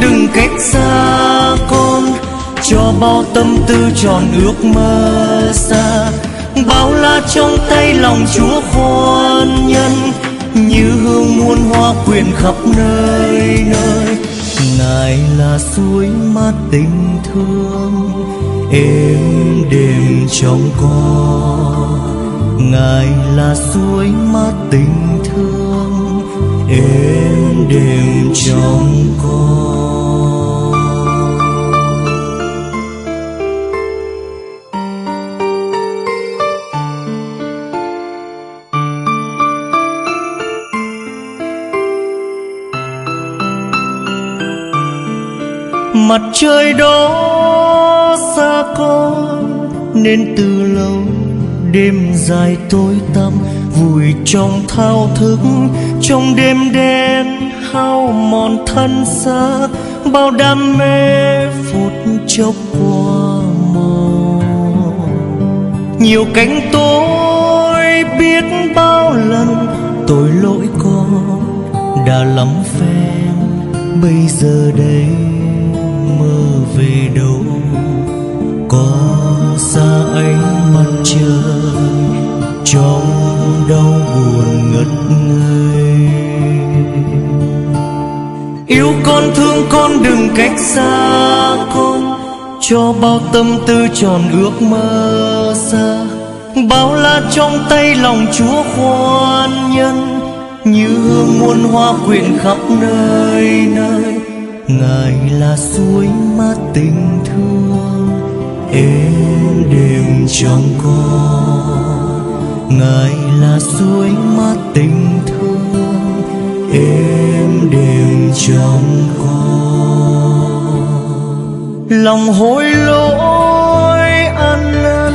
đừng cách xa con, cho bao tâm tư tròn ước mơ xa. Bao la trong tay lòng chúa khoan nhân, như hương muôn hoa quyện khắp nơi nơi. Ngài là suối mát tình thương, êm đềm trong con. Ngài là suối mát tình thương, êm đềm trong con. Mặt trời đó xa con, nên từ lâu đêm dài tối tăm, vùi trong thao thức, trong đêm đen hao mòn thân xác, bao đam mê phút chốc qua màu nhiều cánh tôi biết bao lần tội lỗi con đã lắm phen, bây giờ đây. Xa ánh mặt trời, trong đau buồn ngất ngây. Yêu con thương con đừng cách xa con, cho bao tâm tư tròn ước mơ xa. Bao la trong tay lòng chúa khoan nhân, như hương muôn hoa quyện khắp nơi nơi. Ngài là suối mát tình thương, êm trong con ngài là suối mát tình thương, êm đềm trong con lòng hối lỗi ăn năn,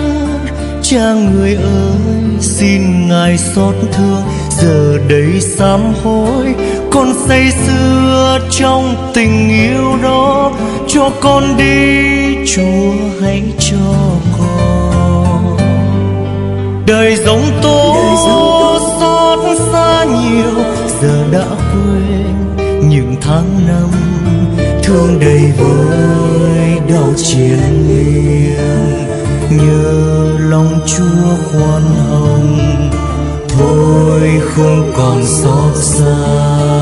cha người ơi, xin ngài xót thương. Giờ đây sám hối, con say sưa trong tình yêu đó. Cho con đi, chúa hãy cho con đời giống tố xót xa nhiều giờ đã quên những tháng năm thương đầy với đau triền miên nhớ lòng chúa khoan hồng thôi không còn xót xa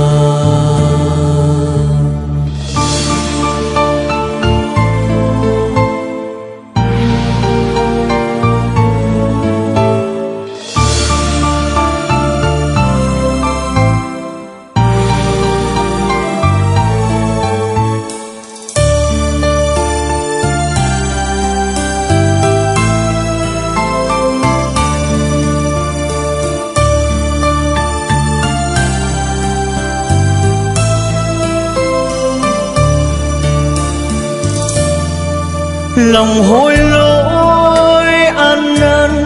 lòng hối lỗi ăn năn.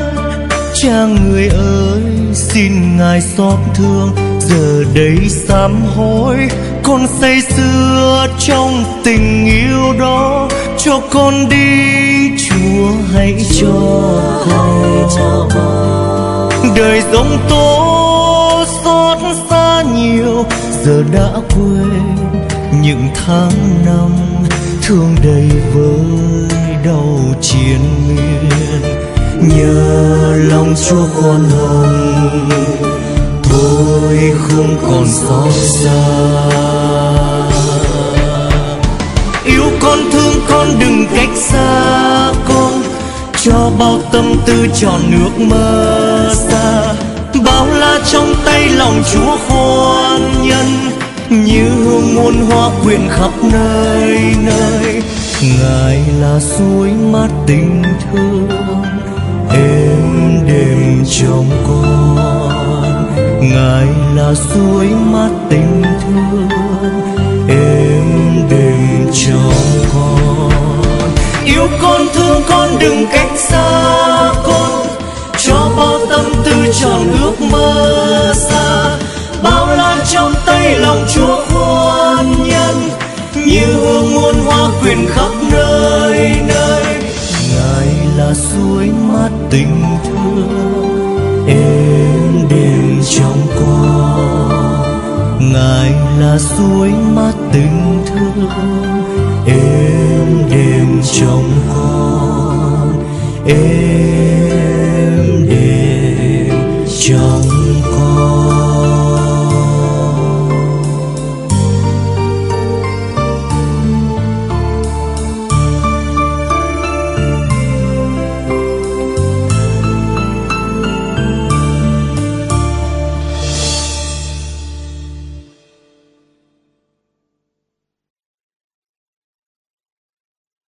Cha người ơi, xin ngài xót thương. Giờ đây sám hối, con say sưa trong tình yêu đó. Cho con đi, chúa hãy cho con. Đời giống tố xót xa nhiều, giờ đã quên những tháng năm thương đầy với đau triền miên. Nhờ lòng chúa con hồng thôi không còn xót xa yêu con thương con đừng cách xa con, cho bao tâm tư tròn nước mơ xa. Bao la trong tay lòng chúa khoan nhân như hương muôn hoa quyện khắp nơi nơi. Ngài là suối mát tình thương, êm đềm trong con. Ngài là suối mát tình thương suối mát tình thương êm đềm trong con. Ngài là suối mát tình thương êm đềm trong con. Êm